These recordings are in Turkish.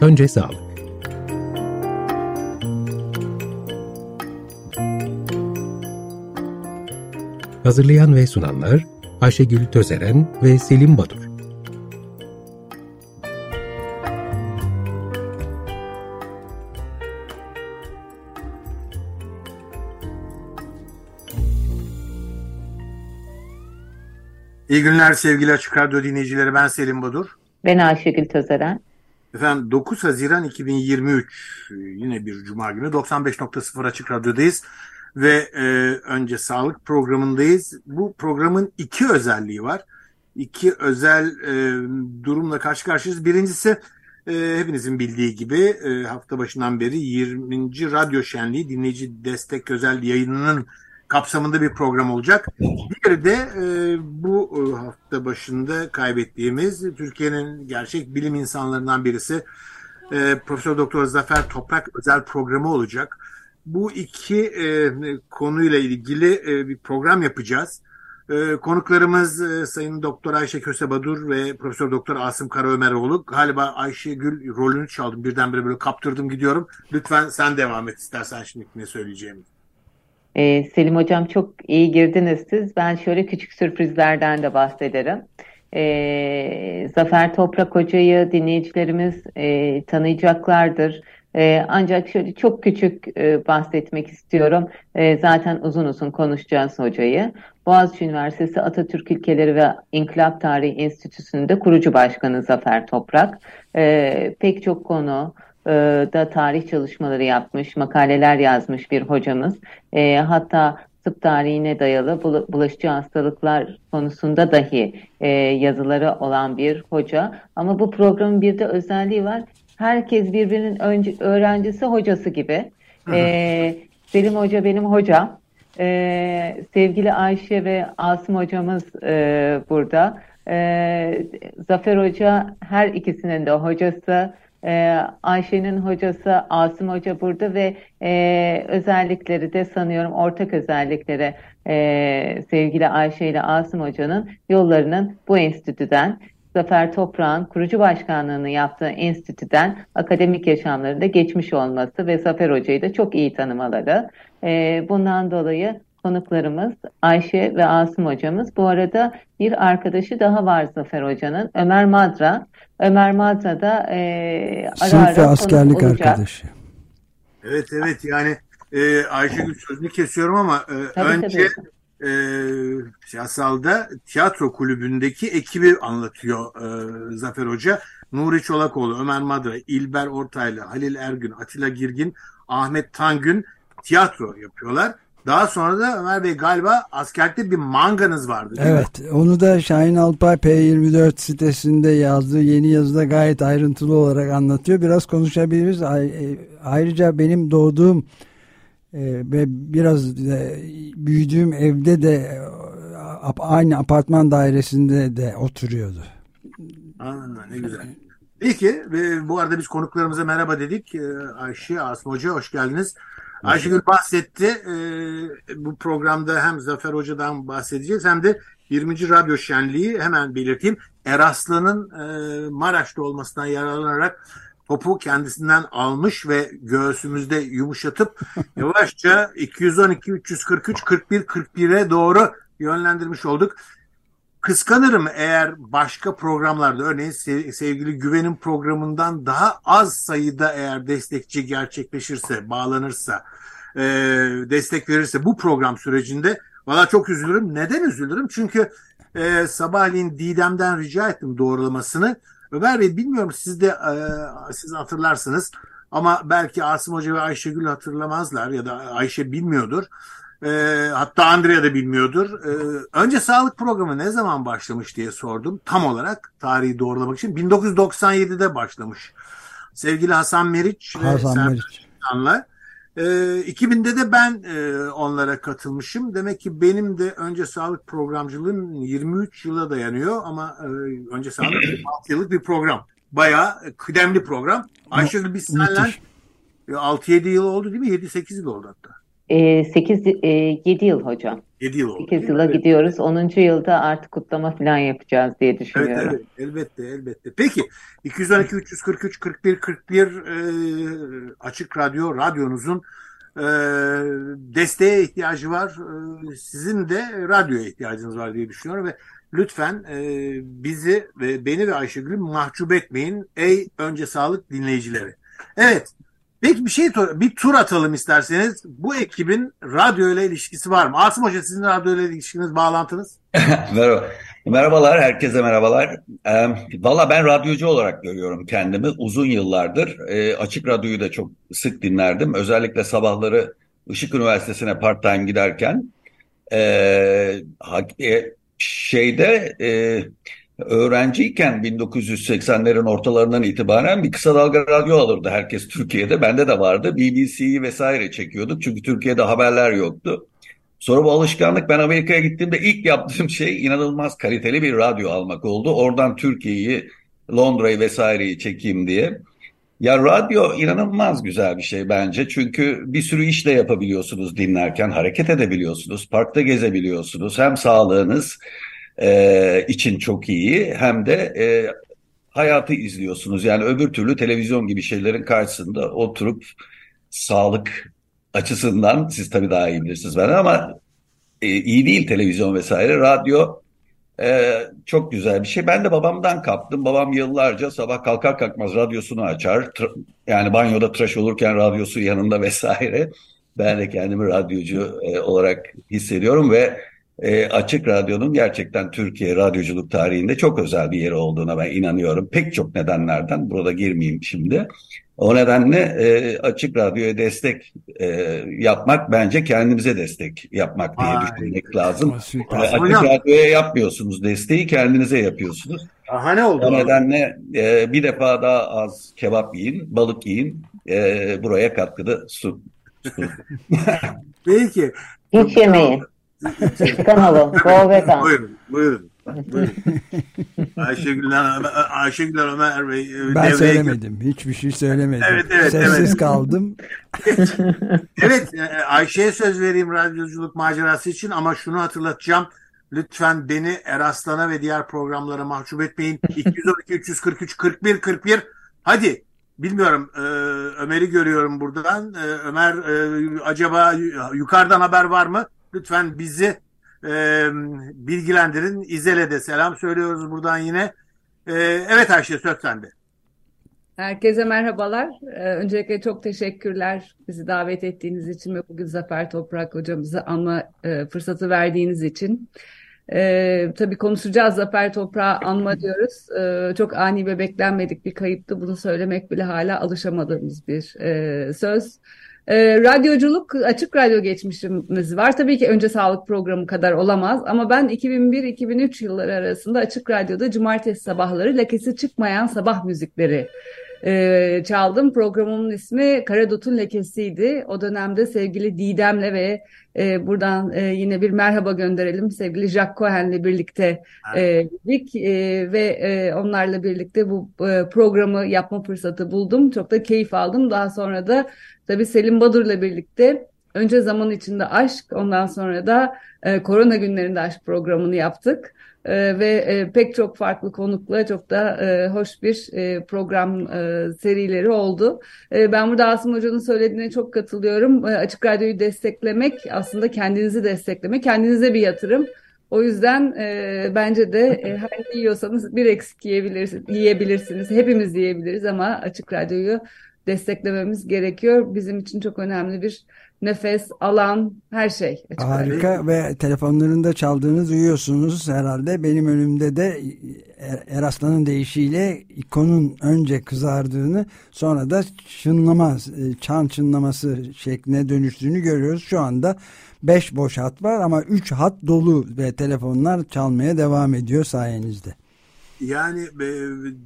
Önce sağlık. Hazırlayan ve sunanlar Ayşegül Tözeren ve Selim Badur. İyi günler sevgili Açık Radyo dinleyicileri. Ben Selim Badur. Ben Ayşegül Tözeren. Efendim 9 Haziran 2023 yine bir cuma günü 95.0 Açık Radyo'dayız ve e, önce sağlık programındayız. Bu programın iki özelliği var. İki özel e, durumla karşı karşıyayız. Birincisi e, hepinizin bildiği gibi e, hafta başından beri 20. Radyo Şenliği dinleyici destek özel yayınının kapsamında bir program olacak. Diğeri de e, bu e, hafta başında kaybettiğimiz Türkiye'nin gerçek bilim insanlarından birisi e, Profesör Doktor Zafer Toprak özel programı olacak. Bu iki e, konuyla ilgili e, bir program yapacağız. E, konuklarımız e, Sayın Doktor Ayşe Kösebadur ve Profesör Doktor Asım Karaömeroğlu. Galiba Ayşe Gül rolünü çaldım. Birdenbire böyle kaptırdım gidiyorum. Lütfen sen devam et istersen şimdi ne söyleyeceğimi. Ee, Selim Hocam çok iyi girdiniz siz. Ben şöyle küçük sürprizlerden de bahsederim. Ee, Zafer Toprak Hoca'yı dinleyicilerimiz e, tanıyacaklardır. E, ancak şöyle çok küçük e, bahsetmek istiyorum. E, zaten uzun uzun konuşacağız hocayı. Boğaziçi Üniversitesi Atatürk İlkeleri ve İnkılap Tarihi Enstitüsü'nde kurucu başkanı Zafer Toprak. E, pek çok konu, da tarih çalışmaları yapmış, makaleler yazmış bir hocamız. E, hatta tıp tarihine dayalı bulaşıcı hastalıklar konusunda dahi e, yazıları olan bir hoca. Ama bu programın bir de özelliği var. Herkes birbirinin önce, öğrencisi hocası gibi. E, Selim Hoca benim hocam. E, sevgili Ayşe ve Asım hocamız e, burada. E, Zafer Hoca her ikisinin de hocası. Ee, Ayşe'nin hocası Asım Hoca burada ve e, özellikleri de sanıyorum ortak özellikleri e, sevgili Ayşe ile Asım Hoca'nın yollarının bu enstitüden Zafer Toprağ'ın kurucu başkanlığını yaptığı enstitüden akademik yaşamlarında geçmiş olması ve Zafer Hoca'yı da çok iyi tanımaları. E, bundan dolayı konuklarımız Ayşe ve Asım hocamız. Bu arada bir arkadaşı daha var Zafer hocanın Ömer Madra. Ömer Madra da e, ara Sınıf ve askerlik arkadaşı. Evet evet yani e, Ayşegül sözünü kesiyorum ama e, tabii, önce tabii. E, siyasalda tiyatro kulübündeki ekibi anlatıyor e, Zafer Hoca. Nuri Çolakoğlu, Ömer Madra, İlber Ortaylı, Halil Ergün, Atilla Girgin, Ahmet Tangün tiyatro yapıyorlar. Daha sonra da Ömer Bey galiba askerlikte bir manganız vardı. Evet mi? onu da Şahin Alpay P24 sitesinde yazdığı yeni yazıda gayet ayrıntılı olarak anlatıyor. Biraz konuşabiliriz. E, ayrıca benim doğduğum e, ve biraz büyüdüğüm evde de e, aynı apartman dairesinde de oturuyordu. Aa, ne güzel. Peki bu arada biz konuklarımıza merhaba dedik. Ayşe Asım Hoca hoş geldiniz. Ayşegül bahsetti. Ee, bu programda hem Zafer Hoca'dan bahsedeceğiz hem de 20. Radyo Şenliği hemen belirteyim. Eraslı'nın e, Maraş'ta olmasından yararlanarak topu kendisinden almış ve göğsümüzde yumuşatıp yavaşça 212, 343, 41, 41'e doğru yönlendirmiş olduk. Kıskanırım eğer başka programlarda örneğin sevgili Güven'in programından daha az sayıda eğer destekçi gerçekleşirse, bağlanırsa, e, destek verirse bu program sürecinde valla çok üzülürüm. Neden üzülürüm? Çünkü e, sabahleyin Didem'den rica ettim doğrulamasını. Ömer Bey bilmiyorum siz de e, siz hatırlarsınız ama belki Asım Hoca ve Ayşegül hatırlamazlar ya da Ayşe bilmiyordur. E, hatta Andrea da bilmiyordur. E, önce sağlık programı ne zaman başlamış diye sordum. Tam olarak tarihi doğrulamak için 1997'de başlamış. Sevgili Hasan Meriç Hasan ve Meriç. Serkan'la. E, 2000'de de ben e, onlara katılmışım. Demek ki benim de önce sağlık programcılığım 23 yıla dayanıyor ama e, önce sağlık 6 yıllık bir program. Bayağı kıdemli program. Ayşegül biz seninle 6-7 yıl oldu değil mi? 7-8 yıl oldu hatta. E, 8 e, 7 yıl hocam. 7 yıl oldu. 8 yıla evet. gidiyoruz. 10. yılda artık kutlama falan yapacağız diye düşünüyorum. Evet, evet, elbette, elbette. Peki, 212 343 41 41 e, Açık Radyo, radyonuzun e, desteğe ihtiyacı var. E, sizin de radyoya ihtiyacınız var diye düşünüyorum ve lütfen e, bizi ve beni ve Ayşegül'ü mahcup etmeyin ey önce sağlık dinleyicileri. Evet, Peki bir şey bir tur atalım isterseniz. Bu ekibin radyo ile ilişkisi var mı? Asım Hoca sizin radyo ile ilişkiniz, bağlantınız? Merhaba. Merhabalar, herkese merhabalar. E, Valla ben radyocu olarak görüyorum kendimi uzun yıllardır. E, açık radyoyu da çok sık dinlerdim. Özellikle sabahları Işık Üniversitesi'ne part-time giderken. E, e, şeyde e, öğrenciyken 1980'lerin ortalarından itibaren bir kısa dalga radyo alırdı herkes Türkiye'de. Bende de vardı. BBC'yi vesaire çekiyorduk çünkü Türkiye'de haberler yoktu. Sonra bu alışkanlık ben Amerika'ya gittiğimde ilk yaptığım şey inanılmaz kaliteli bir radyo almak oldu. Oradan Türkiye'yi, Londra'yı vesaireyi çekeyim diye. Ya radyo inanılmaz güzel bir şey bence. Çünkü bir sürü iş de yapabiliyorsunuz dinlerken, hareket edebiliyorsunuz, parkta gezebiliyorsunuz. Hem sağlığınız e, için çok iyi hem de e, hayatı izliyorsunuz. Yani öbür türlü televizyon gibi şeylerin karşısında oturup sağlık açısından siz tabii daha iyi bilirsiniz ben ama e, iyi değil televizyon vesaire. Radyo e, çok güzel bir şey. Ben de babamdan kaptım. Babam yıllarca sabah kalkar kalkmaz radyosunu açar. yani banyoda tıraş olurken radyosu yanında vesaire. Ben de kendimi radyocu e, olarak hissediyorum ve e, Açık Radyo'nun gerçekten Türkiye radyoculuk tarihinde çok özel bir yeri olduğuna ben inanıyorum. Pek çok nedenlerden burada girmeyeyim şimdi. O nedenle e, Açık Radyo'ya destek e, yapmak bence kendimize destek yapmak diye Ay, düşünmek lazım. E, Açık Radyo'ya yapmıyorsunuz desteği kendinize yapıyorsunuz. Aha ne oldu? O nedenle e, bir defa daha az kebap yiyin, balık yiyin. E, buraya katkıda su. su. Peki. Hiç yemeyin. Go vegan. Buyurun. Buyurun. buyurun. Ayşegül'den Ayşegül'den Ömer Bey e, Ben söylemedim. Hiçbir şey söylemedim. Evet, evet, Sessiz evet. kaldım. evet e, Ayşe'ye söz vereyim radyoculuk macerası için ama şunu hatırlatacağım. Lütfen beni Eraslan'a ve diğer programlara mahcup etmeyin. 212 343 41 41 hadi bilmiyorum e, Ömer'i görüyorum buradan. E, Ömer e, acaba yukarıdan haber var mı? Lütfen bizi e, bilgilendirin. İzel'e de selam söylüyoruz buradan yine. E, evet Ayşe söz sende. Herkese merhabalar. Ee, öncelikle çok teşekkürler bizi davet ettiğiniz için ve bugün Zafer Toprak hocamızı anma e, fırsatı verdiğiniz için. Ee, tabii konuşacağız Zafer Toprak'ı anma diyoruz. Ee, çok ani ve beklenmedik bir kayıptı. Bunu söylemek bile hala alışamadığımız bir e, söz. E, radyoculuk, açık radyo geçmişimiz var. Tabii ki önce sağlık programı kadar olamaz ama ben 2001-2003 yılları arasında açık radyoda cumartesi sabahları lekesi çıkmayan sabah müzikleri e, çaldım. Programımın ismi Karadut'un Lekesi'ydi. O dönemde sevgili Didem'le ve e, buradan e, yine bir merhaba gönderelim. Sevgili Jack Cohen'le birlikte e, e, ve e, onlarla birlikte bu e, programı yapma fırsatı buldum. Çok da keyif aldım. Daha sonra da tabii Selim Badur'la birlikte önce zaman içinde aşk ondan sonra da e, korona günlerinde aşk programını yaptık. Ee, ve e, pek çok farklı konukla çok da e, hoş bir e, program e, serileri oldu. E, ben burada Asım Hoca'nın söylediğine çok katılıyorum. E, Açık Radyo'yu desteklemek aslında kendinizi desteklemek, kendinize bir yatırım. O yüzden e, bence de e, her yiyorsanız bir eksik yiyebilirsiniz, yiyebilirsiniz. Hepimiz yiyebiliriz ama Açık Radyo'yu desteklememiz gerekiyor. Bizim için çok önemli bir nefes, alan, her şey. Harika ve telefonlarında çaldığını duyuyorsunuz herhalde. Benim önümde de Eraslan'ın deyişiyle ikonun önce kızardığını sonra da çınlama, çan çınlaması şekline dönüştüğünü görüyoruz. Şu anda 5 boş hat var ama 3 hat dolu ve telefonlar çalmaya devam ediyor sayenizde. Yani e,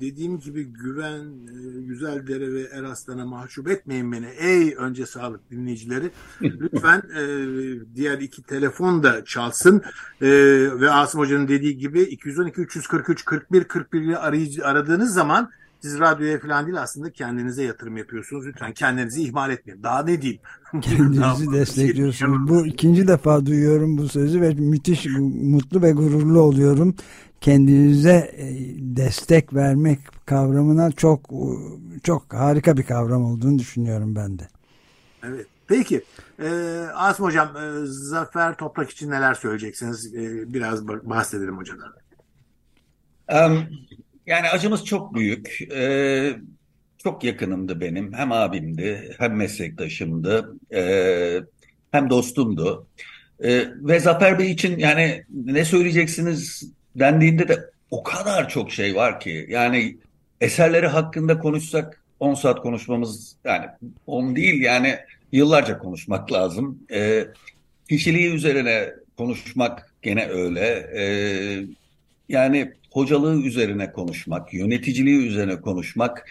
dediğim gibi güven, e, güzel dere ve Eraslan'a mahcup etmeyin beni. Ey önce sağlık dinleyicileri. Lütfen e, diğer iki telefon da çalsın. ve Asım Hoca'nın dediği gibi 212 343 41 41'i arayıcı aradığınız zaman siz radyoya falan değil aslında kendinize yatırım yapıyorsunuz. Lütfen kendinizi ihmal etmeyin. Daha ne diyeyim? Kendinizi destekliyorsunuz. Bu ikinci defa duyuyorum bu sözü ve müthiş mutlu ve gururlu oluyorum. Kendinize e, destek vermek kavramına çok çok harika bir kavram olduğunu düşünüyorum ben de. Evet. Peki. Ee, Asım Hocam, e, Zafer Toprak için neler söyleyeceksiniz? Biraz bahsedelim hocadan. Um, yani acımız çok büyük. Ee, çok yakınımdı benim. Hem abimdi, hem meslektaşımdı, e, hem dostumdu. E, ve Zafer Bey için yani ne söyleyeceksiniz dendiğinde de o kadar çok şey var ki. Yani eserleri hakkında konuşsak 10 saat konuşmamız yani 10 değil yani yıllarca konuşmak lazım. E, kişiliği üzerine konuşmak gene öyle. E, yani hocalığı üzerine konuşmak, yöneticiliği üzerine konuşmak.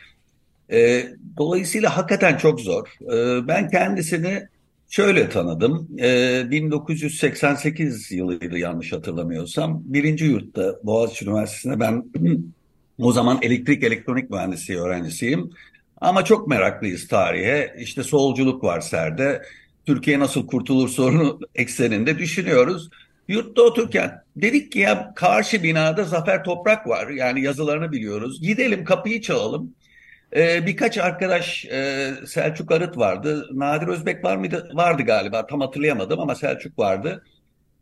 E, dolayısıyla hakikaten çok zor. E, ben kendisini şöyle tanıdım. E, 1988 yılıydı yanlış hatırlamıyorsam. Birinci yurtta Boğaziçi Üniversitesi'nde ben o zaman elektrik elektronik mühendisliği öğrencisiyim. Ama çok meraklıyız tarihe. İşte solculuk var serde. Türkiye nasıl kurtulur sorunu ekseninde düşünüyoruz. Yurtta otururken dedik ki ya karşı binada Zafer Toprak var. Yani yazılarını biliyoruz. Gidelim kapıyı çalalım. Ee, birkaç arkadaş e, Selçuk Arıt vardı. Nadir Özbek var mıydı? Vardı galiba tam hatırlayamadım ama Selçuk vardı.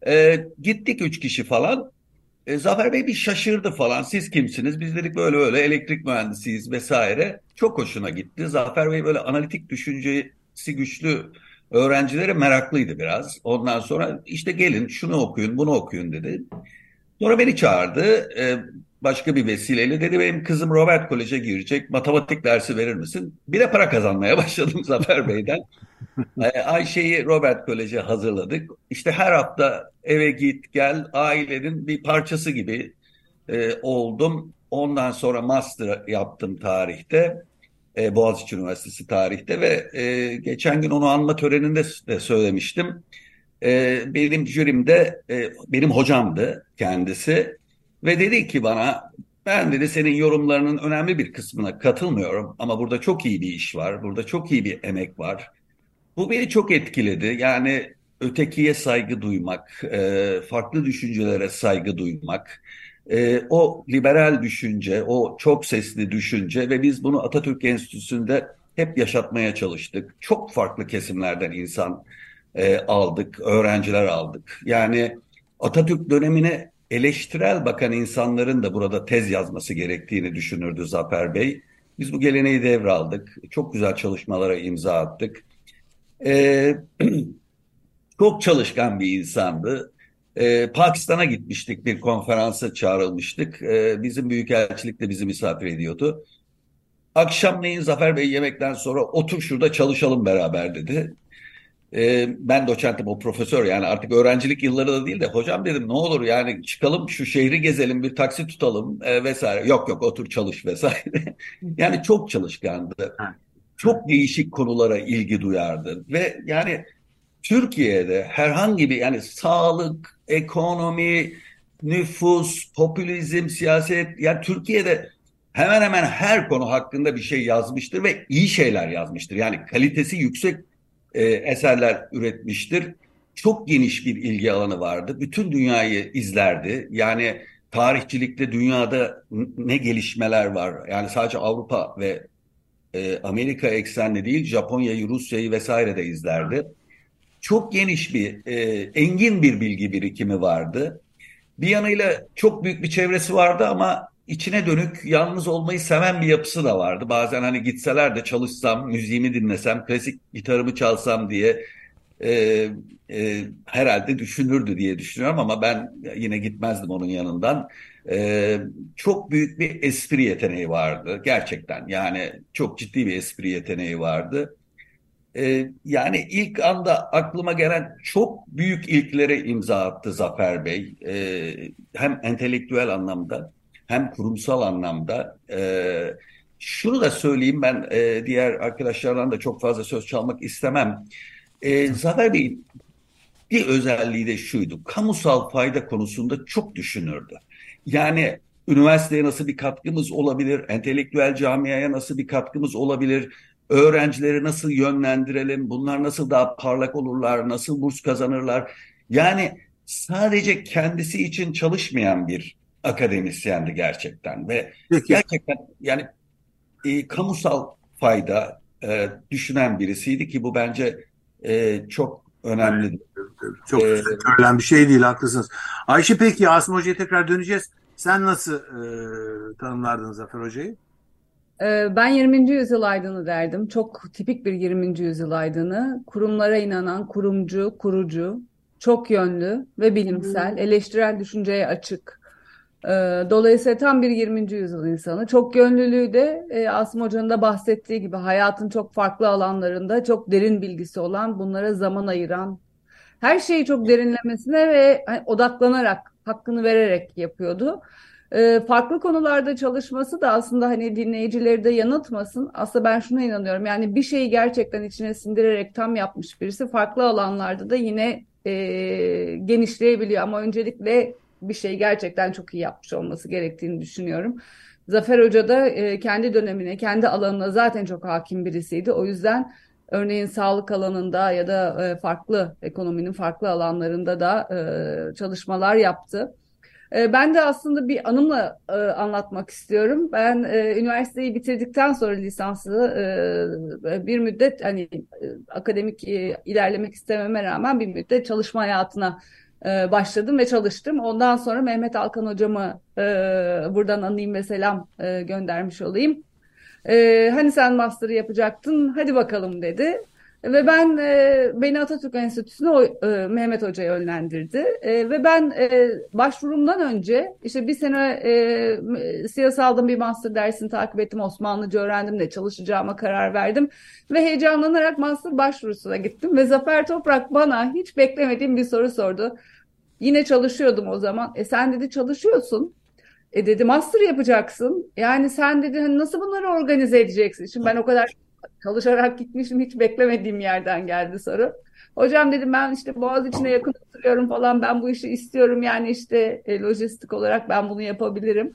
Ee, gittik üç kişi falan. E, Zafer Bey bir şaşırdı falan. Siz kimsiniz? Biz dedik böyle öyle elektrik mühendisiyiz vesaire. Çok hoşuna gitti. Zafer Bey böyle analitik düşüncesi güçlü öğrencilere meraklıydı biraz. Ondan sonra işte gelin şunu okuyun bunu okuyun dedi. Sonra beni çağırdı. E, başka bir vesileyle dedi benim kızım Robert Kolej'e girecek. Matematik dersi verir misin? Bir de para kazanmaya başladım Zafer Bey'den. E, Ayşe'yi Robert Kolej'e hazırladık. İşte her hafta eve git gel ailenin bir parçası gibi e, oldum. Ondan sonra master yaptım tarihte. E, Boğaziçi Üniversitesi tarihte ve e, geçen gün onu anma töreninde de söylemiştim. E, benim jürimde e, benim hocamdı kendisi ve dedi ki bana ben dedi senin yorumlarının önemli bir kısmına katılmıyorum ama burada çok iyi bir iş var, burada çok iyi bir emek var. Bu beni çok etkiledi. Yani ötekiye saygı duymak, e, farklı düşüncelere saygı duymak, e, o liberal düşünce, o çok sesli düşünce ve biz bunu Atatürk Enstitüsü'nde hep yaşatmaya çalıştık. Çok farklı kesimlerden insan e, aldık, öğrenciler aldık. Yani Atatürk dönemine eleştirel bakan insanların da burada tez yazması gerektiğini düşünürdü Zafer Bey. Biz bu geleneği devraldık. Çok güzel çalışmalara imza attık. Ee, çok çalışkan bir insandı. Ee, Pakistan'a gitmiştik, bir konferansa çağrılmıştık. Ee, bizim büyükelçilik de bizi misafir ediyordu. Akşamleyin Zafer Bey yemekten sonra otur şurada çalışalım beraber dedi. Ee, ben doçentim o profesör yani artık öğrencilik yılları da değil de hocam dedim ne olur yani çıkalım şu şehri gezelim bir taksi tutalım e, vesaire. Yok yok otur çalış vesaire. yani çok çalışkandı. Çok değişik konulara ilgi duyardı ve yani Türkiye'de herhangi bir yani sağlık, ekonomi, nüfus, popülizm, siyaset yani Türkiye'de hemen hemen her konu hakkında bir şey yazmıştır ve iyi şeyler yazmıştır. Yani kalitesi yüksek e, eserler üretmiştir. Çok geniş bir ilgi alanı vardı. Bütün dünyayı izlerdi. Yani tarihçilikte dünyada ne gelişmeler var. Yani sadece Avrupa ve e, Amerika eksenli değil Japonya'yı, Rusya'yı vesaire de izlerdi. Çok geniş bir, e, engin bir bilgi birikimi vardı. Bir yanıyla çok büyük bir çevresi vardı ama içine dönük yalnız olmayı seven bir yapısı da vardı. Bazen hani gitseler de çalışsam, müziğimi dinlesem, klasik gitarımı çalsam diye e, e, herhalde düşünürdü diye düşünüyorum ama ben yine gitmezdim onun yanından. E, çok büyük bir espri yeteneği vardı gerçekten yani çok ciddi bir espri yeteneği vardı. E, yani ilk anda aklıma gelen çok büyük ilklere imza attı Zafer Bey. E, hem entelektüel anlamda hem kurumsal anlamda. E, şunu da söyleyeyim ben e, diğer arkadaşlardan da çok fazla söz çalmak istemem. E, Zafer Bey'in bir özelliği de şuydu. Kamusal fayda konusunda çok düşünürdü. Yani üniversiteye nasıl bir katkımız olabilir, entelektüel camiaya nasıl bir katkımız olabilir, öğrencileri nasıl yönlendirelim, bunlar nasıl daha parlak olurlar, nasıl burs kazanırlar. Yani sadece kendisi için çalışmayan bir akademisyendi gerçekten ve Peki. gerçekten yani e, kamusal fayda e, düşünen birisiydi ki bu bence e, çok önemli. Çok ee, görülen bir şey değil haklısınız. Ayşe peki Asım Hoca'ya tekrar döneceğiz. Sen nasıl e, tanımlardın Zafer Hoca'yı? Ee, ben 20. yüzyıl aydını derdim. Çok tipik bir 20. yüzyıl aydını. Kurumlara inanan, kurumcu, kurucu, çok yönlü ve bilimsel, eleştirel düşünceye açık. Ee, dolayısıyla tam bir 20. yüzyıl insanı. Çok yönlülüğü de e, Asım Hoca'nın da bahsettiği gibi hayatın çok farklı alanlarında çok derin bilgisi olan, bunlara zaman ayıran, her şeyi çok derinlemesine ve hani, odaklanarak, hakkını vererek yapıyordu. E, farklı konularda çalışması da aslında hani dinleyicileri de yanıltmasın. Aslında ben şuna inanıyorum. Yani bir şeyi gerçekten içine sindirerek tam yapmış birisi farklı alanlarda da yine e, genişleyebiliyor. Ama öncelikle bir şey gerçekten çok iyi yapmış olması gerektiğini düşünüyorum. Zafer Hoca da e, kendi dönemine, kendi alanına zaten çok hakim birisiydi. O yüzden örneğin sağlık alanında ya da e, farklı ekonominin farklı alanlarında da e, çalışmalar yaptı. E, ben de aslında bir anımla e, anlatmak istiyorum. Ben e, üniversiteyi bitirdikten sonra lisansı bir müddet hani akademik ilerlemek istememe rağmen bir müddet çalışma hayatına başladım ve çalıştım. Ondan sonra Mehmet Alkan hocamı buradan anayım ve selam göndermiş olayım. Hani sen master yapacaktın, hadi bakalım dedi. Ve ben e, beni Atatürk Enstitüsü'ne o, e, Mehmet Hoca yönlendirdi. E, ve ben e, başvurumdan önce işte bir sene e, siyasalda bir master dersini takip ettim. Osmanlıca öğrendim de çalışacağıma karar verdim. Ve heyecanlanarak master başvurusuna gittim. Ve Zafer Toprak bana hiç beklemediğim bir soru sordu. Yine çalışıyordum o zaman. E sen dedi çalışıyorsun. E dedi master yapacaksın. Yani sen dedi hani nasıl bunları organize edeceksin? Şimdi ben o kadar çalışarak gitmişim hiç beklemediğim yerden geldi soru. Hocam dedim ben işte Boğaz içine yakın oturuyorum falan ben bu işi istiyorum yani işte e, lojistik olarak ben bunu yapabilirim.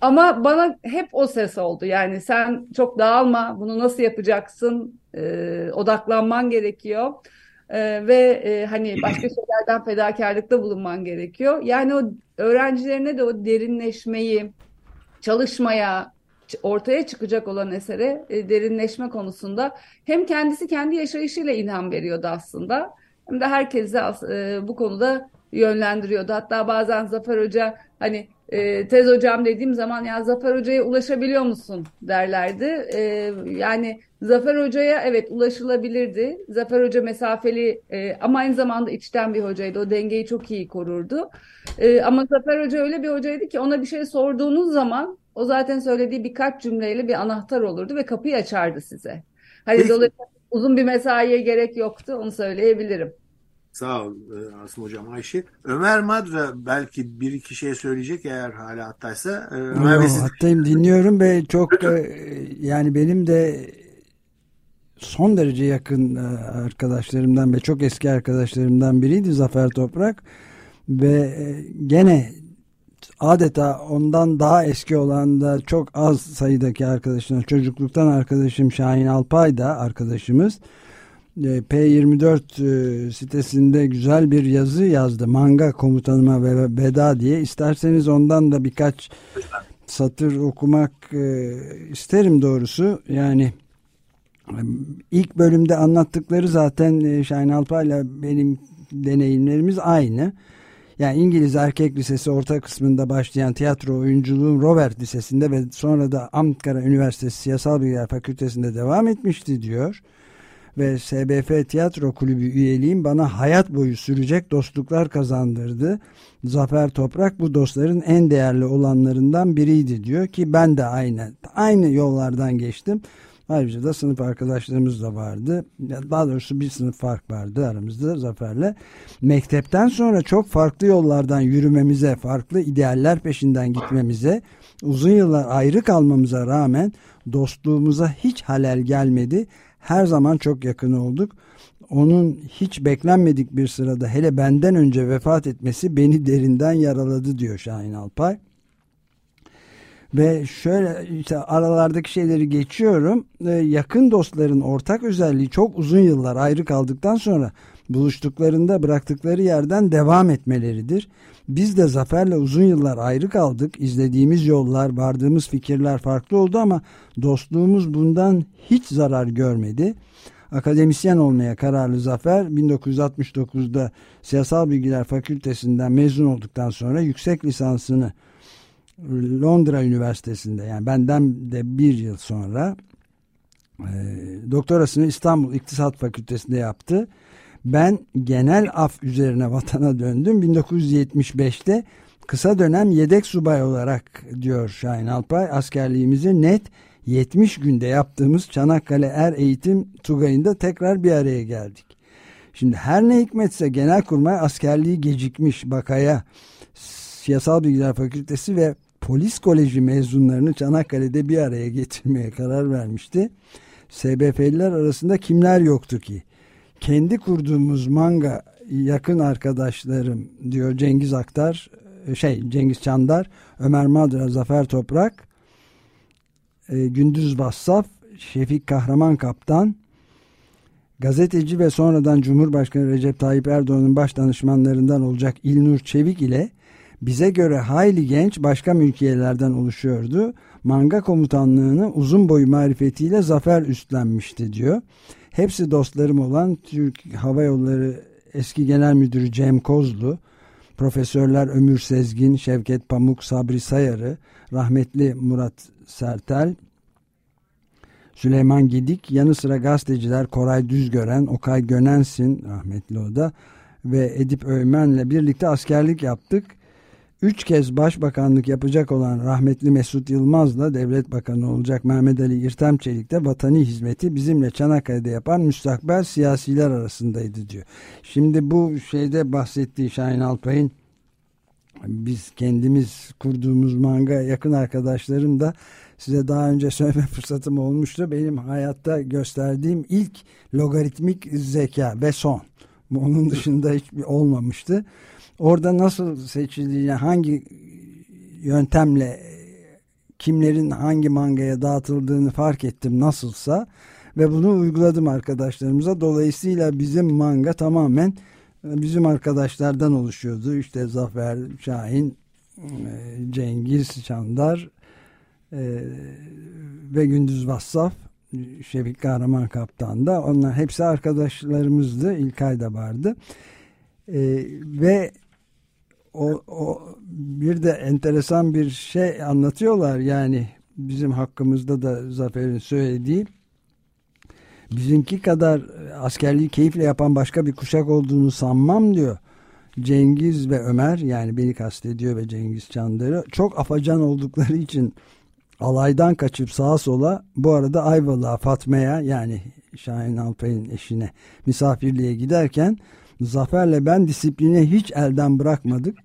Ama bana hep o ses oldu yani sen çok dağılma bunu nasıl yapacaksın e, odaklanman gerekiyor. Ee, ve e, hani başka şeylerden fedakarlıkta bulunman gerekiyor. Yani o öğrencilerine de o derinleşmeyi, çalışmaya, ortaya çıkacak olan esere e, derinleşme konusunda hem kendisi kendi yaşayışıyla ilham veriyordu aslında hem de herkese e, bu konuda yönlendiriyordu. Hatta bazen Zafer Hoca hani e, tez hocam dediğim zaman ya Zafer Hoca'ya ulaşabiliyor musun derlerdi. E, yani Zafer Hoca'ya evet ulaşılabilirdi. Zafer Hoca mesafeli e, ama aynı zamanda içten bir hocaydı. O dengeyi çok iyi korurdu. E, ama Zafer Hoca öyle bir hocaydı ki ona bir şey sorduğunuz zaman o zaten söylediği birkaç cümleyle bir anahtar olurdu ve kapıyı açardı size. Hani dolayısıyla uzun bir mesaiye gerek yoktu onu söyleyebilirim. Sağ ol e, Asım Hocam Ayşe. Ömer Madra belki bir iki şey söyleyecek eğer hala hattaysa. E, Ömer Yo, siz... Hattayım dinliyorum ve çok e, yani benim de son derece yakın arkadaşlarımdan ve çok eski arkadaşlarımdan biriydi Zafer Toprak ve gene adeta ondan daha eski olan da çok az sayıdaki arkadaşlar çocukluktan arkadaşım Şahin Alpay da arkadaşımız P24 e, sitesinde güzel bir yazı yazdı. Manga komutanıma ve veda diye. İsterseniz ondan da birkaç satır okumak e, isterim doğrusu. Yani ilk bölümde anlattıkları zaten Şahin Alpay ile benim deneyimlerimiz aynı. Yani İngiliz Erkek Lisesi orta kısmında başlayan tiyatro oyunculuğum Robert Lisesi'nde ve sonra da Ankara Üniversitesi Siyasal Bilgiler Fakültesi'nde devam etmişti diyor. Ve SBF Tiyatro Kulübü üyeliğim bana hayat boyu sürecek dostluklar kazandırdı. Zafer Toprak bu dostların en değerli olanlarından biriydi diyor ki ben de aynı aynı yollardan geçtim. Ayrıca da sınıf arkadaşlarımız da vardı. Daha doğrusu bir sınıf fark vardı aramızda Zafer'le. Mektepten sonra çok farklı yollardan yürümemize, farklı idealler peşinden gitmemize, uzun yıllar ayrı kalmamıza rağmen dostluğumuza hiç halel gelmedi. Her zaman çok yakın olduk. Onun hiç beklenmedik bir sırada hele benden önce vefat etmesi beni derinden yaraladı diyor Şahin Alpay. Ve şöyle işte aralardaki şeyleri geçiyorum. Ee, yakın dostların ortak özelliği çok uzun yıllar ayrı kaldıktan sonra buluştuklarında bıraktıkları yerden devam etmeleridir. Biz de Zafer'le uzun yıllar ayrı kaldık. İzlediğimiz yollar, vardığımız fikirler farklı oldu ama dostluğumuz bundan hiç zarar görmedi. Akademisyen olmaya kararlı Zafer 1969'da Siyasal Bilgiler Fakültesinden mezun olduktan sonra yüksek lisansını Londra Üniversitesi'nde yani benden de bir yıl sonra e, doktorasını İstanbul İktisat Fakültesi'nde yaptı. Ben genel af üzerine vatana döndüm. 1975'te kısa dönem yedek subay olarak diyor Şahin Alpay askerliğimizi net 70 günde yaptığımız Çanakkale Er Eğitim Tugayı'nda tekrar bir araya geldik. Şimdi her ne hikmetse Genelkurmay askerliği gecikmiş bakaya Siyasal Bilgiler Fakültesi ve Polis Koleji mezunlarını Çanakkale'de bir araya getirmeye karar vermişti. SBF'liler arasında kimler yoktu ki? Kendi kurduğumuz manga yakın arkadaşlarım diyor Cengiz Aktar, şey Cengiz Çandar, Ömer Madra, Zafer Toprak, e, Gündüz Vassaf, Şefik Kahraman Kaptan, gazeteci ve sonradan Cumhurbaşkanı Recep Tayyip Erdoğan'ın baş danışmanlarından olacak İlnur Çevik ile bize göre hayli genç başka mülkiyelerden oluşuyordu. Manga komutanlığını uzun boyu marifetiyle zafer üstlenmişti diyor. Hepsi dostlarım olan Türk Hava Yolları eski genel müdürü Cem Kozlu, profesörler Ömür Sezgin, Şevket Pamuk, Sabri Sayarı, rahmetli Murat Sertel, Süleyman Gedik, yanı sıra gazeteciler Koray Düzgören, Okay Gönensin, rahmetli o da ve Edip Öymen'le birlikte askerlik yaptık. Üç kez başbakanlık yapacak olan rahmetli Mesut Yılmaz'la devlet bakanı olacak Mehmet Ali İrtem Çelik de vatani hizmeti bizimle Çanakkale'de yapan müstakbel siyasiler arasındaydı diyor. Şimdi bu şeyde bahsettiği Şahin Alpay'ın biz kendimiz kurduğumuz manga yakın arkadaşlarım da size daha önce söyleme fırsatım olmuştu. Benim hayatta gösterdiğim ilk logaritmik zeka ve son. Onun dışında hiçbir olmamıştı. Orada nasıl seçildiğini, hangi yöntemle kimlerin hangi mangaya dağıtıldığını fark ettim nasılsa ve bunu uyguladım arkadaşlarımıza. Dolayısıyla bizim manga tamamen bizim arkadaşlardan oluşuyordu. İşte Zafer, Şahin, e, Cengiz, Çandar e, ve Gündüz Vassaf, Şevik Kahraman Kaptan da onlar hepsi arkadaşlarımızdı. İlkay da vardı. E, ve o, o bir de enteresan bir şey anlatıyorlar yani bizim hakkımızda da Zafer'in söylediği bizimki kadar askerliği keyifle yapan başka bir kuşak olduğunu sanmam diyor. Cengiz ve Ömer yani beni kastediyor ve Cengiz Çandar'ı çok afacan oldukları için alaydan kaçıp sağa sola bu arada Ayvalık'a Fatma'ya yani Şahin Alpay'ın eşine misafirliğe giderken Zafer'le ben disipline hiç elden bırakmadık.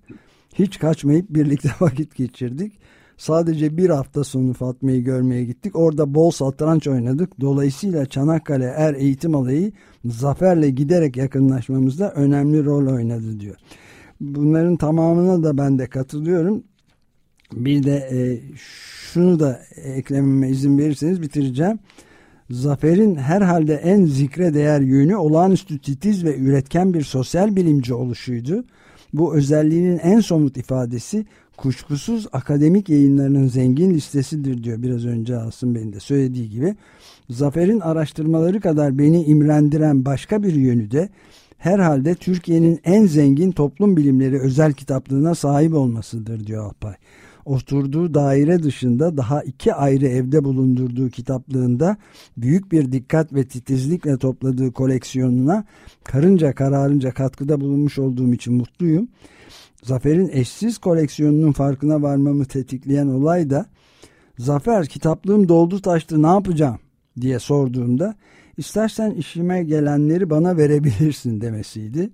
Hiç kaçmayıp birlikte vakit geçirdik. Sadece bir hafta sonu Fatma'yı görmeye gittik. Orada bol satranç oynadık. Dolayısıyla Çanakkale Er Eğitim Alayı Zafer'le giderek yakınlaşmamızda önemli rol oynadı diyor. Bunların tamamına da ben de katılıyorum. Bir de e, şunu da eklememe izin verirseniz bitireceğim. Zafer'in herhalde en zikre değer yönü olağanüstü titiz ve üretken bir sosyal bilimci oluşuydu. Bu özelliğinin en somut ifadesi kuşkusuz akademik yayınlarının zengin listesidir diyor biraz önce Asım Bey'in de söylediği gibi. Zafer'in araştırmaları kadar beni imrendiren başka bir yönü de herhalde Türkiye'nin en zengin toplum bilimleri özel kitaplığına sahip olmasıdır diyor Alpay oturduğu daire dışında daha iki ayrı evde bulundurduğu kitaplığında büyük bir dikkat ve titizlikle topladığı koleksiyonuna karınca kararınca katkıda bulunmuş olduğum için mutluyum. Zafer'in eşsiz koleksiyonunun farkına varmamı tetikleyen olay da Zafer kitaplığım doldu taştı ne yapacağım diye sorduğumda İstersen işime gelenleri bana verebilirsin demesiydi.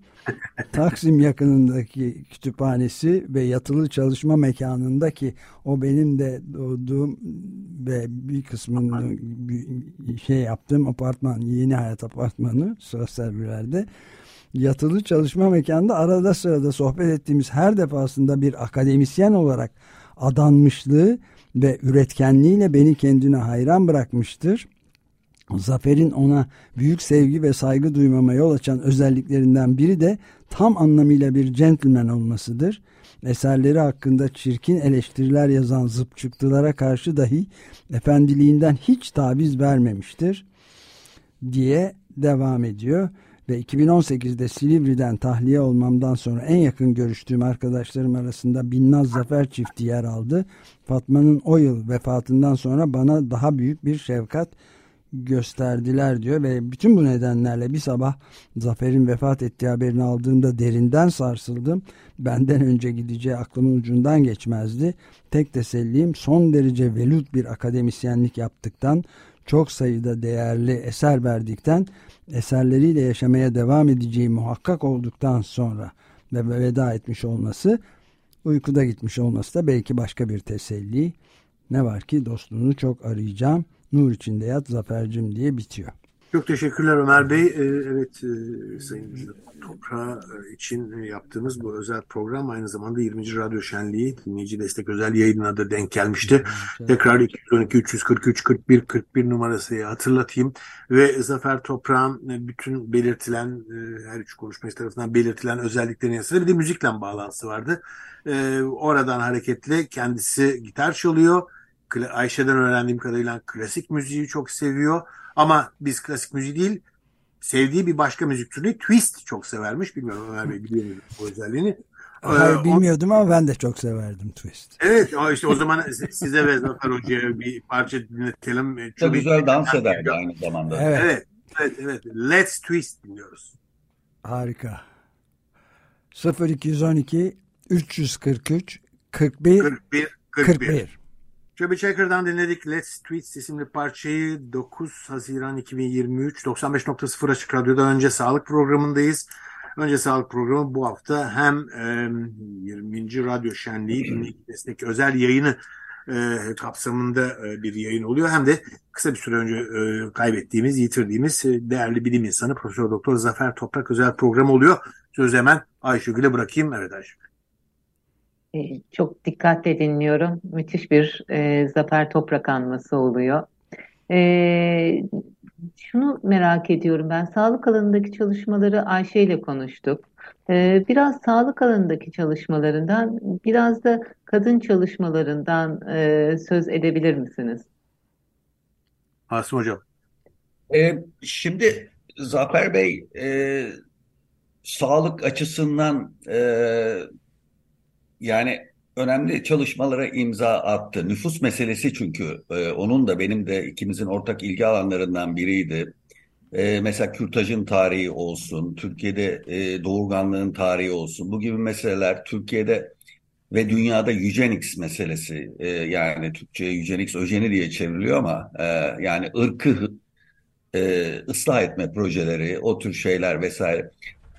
Taksim yakınındaki kütüphanesi ve yatılı çalışma mekanındaki o benim de doğduğum ve bir kısmını şey yaptığım apartman, yeni hayat apartmanı sosyal birlerde yatılı çalışma mekanında arada sırada sohbet ettiğimiz her defasında bir akademisyen olarak adanmışlığı ve üretkenliğiyle beni kendine hayran bırakmıştır. Zafer'in ona büyük sevgi ve saygı duymama yol açan özelliklerinden biri de tam anlamıyla bir gentleman olmasıdır. Eserleri hakkında çirkin eleştiriler yazan zıpçıktılara karşı dahi efendiliğinden hiç taviz vermemiştir diye devam ediyor. Ve 2018'de Silivri'den tahliye olmamdan sonra en yakın görüştüğüm arkadaşlarım arasında Binnaz Zafer çifti yer aldı. Fatma'nın o yıl vefatından sonra bana daha büyük bir şefkat gösterdiler diyor ve bütün bu nedenlerle bir sabah Zafer'in vefat ettiği haberini aldığımda derinden sarsıldım. Benden önce gideceği aklımın ucundan geçmezdi. Tek tesellim son derece velut bir akademisyenlik yaptıktan, çok sayıda değerli eser verdikten, eserleriyle yaşamaya devam edeceği muhakkak olduktan sonra ve veda etmiş olması, uykuda gitmiş olması da belki başka bir teselli. Ne var ki dostluğunu çok arayacağım nur içinde yat zafercim diye bitiyor. Çok teşekkürler Ömer Bey. Ee, evet e, Sayın Toprağı e, için yaptığımız bu özel program aynı zamanda 20. Radyo Şenliği dinleyici destek özel yayınına da denk gelmişti. Tekrar 212 343 41 41 numarasıyı hatırlatayım. Ve Zafer Toprağ'ın e, bütün belirtilen her üç konuşmacı tarafından belirtilen özelliklerin yanı sıra bir de müzikle bağlantısı vardı. Oradan hareketle kendisi gitar çalıyor Ayşe'den öğrendiğim kadarıyla klasik müziği çok seviyor. Ama biz klasik müziği değil, sevdiği bir başka müzik türü twist çok severmiş. Bilmiyorum Ömer Bey biliyor musunuz bu özelliğini? Hayır ee, bilmiyordum o... ama ben de çok severdim Twist. Evet işte o zaman size ve Zafer Hoca'ya bir parça dinletelim. Çok güzel dans ederdi aynı zamanda. Evet. evet. Evet, evet. Let's Twist dinliyoruz. Harika. 0212 343 41 41 41. 41. Chubby Checker'dan dinledik Let's Tweets isimli parçayı 9 Haziran 2023 95.0 Açık Radyo'da önce sağlık programındayız. Önce sağlık programı bu hafta hem e, 20. Radyo Şenliği dinleyici destek özel yayını e, kapsamında e, bir yayın oluyor. Hem de kısa bir süre önce e, kaybettiğimiz, yitirdiğimiz e, değerli bilim insanı Profesör Doktor Zafer Toprak özel program oluyor. Sözü hemen Ayşegül'e bırakayım. Evet Ayşegül. E, çok dikkatle dinliyorum. Müthiş bir e, Zafer Toprak anması oluyor. E, şunu merak ediyorum ben. Sağlık alanındaki çalışmaları Ayşe ile konuştuk. E, biraz sağlık alanındaki çalışmalarından, biraz da kadın çalışmalarından e, söz edebilir misiniz? Asım Hocam. E, şimdi Zafer Bey e, sağlık açısından e, yani önemli çalışmalara imza attı. Nüfus meselesi çünkü e, onun da benim de ikimizin ortak ilgi alanlarından biriydi. E, mesela kürtajın tarihi olsun, Türkiye'de e, doğurganlığın tarihi olsun. Bu gibi meseleler Türkiye'de ve dünyada eugenics meselesi e, yani Türkçe'ye eugenics öjeni diye çevriliyor ama e, yani ırkı e, ıslah etme projeleri, o tür şeyler vesaire.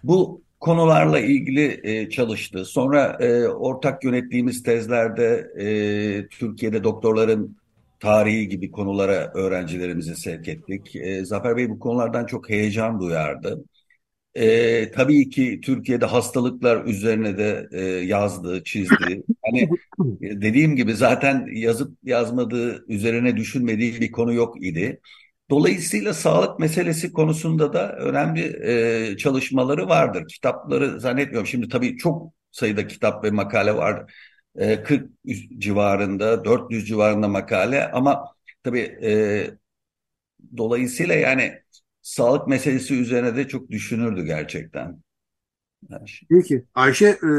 Bu konularla ilgili e, çalıştı. Sonra e, ortak yönettiğimiz tezlerde e, Türkiye'de doktorların tarihi gibi konulara öğrencilerimizi sevk ettik. E, Zafer Bey bu konulardan çok heyecan duyardı. E, tabii ki Türkiye'de hastalıklar üzerine de e, yazdı, çizdi. Hani dediğim gibi zaten yazıp yazmadığı, üzerine düşünmediği bir konu yok idi. Dolayısıyla sağlık meselesi konusunda da önemli e, çalışmaları vardır. Kitapları zannetmiyorum. Şimdi tabii çok sayıda kitap ve makale var. E, 40 civarında, 400 civarında makale ama tabii e, dolayısıyla yani sağlık meselesi üzerine de çok düşünürdü gerçekten. Peki Ayşe e,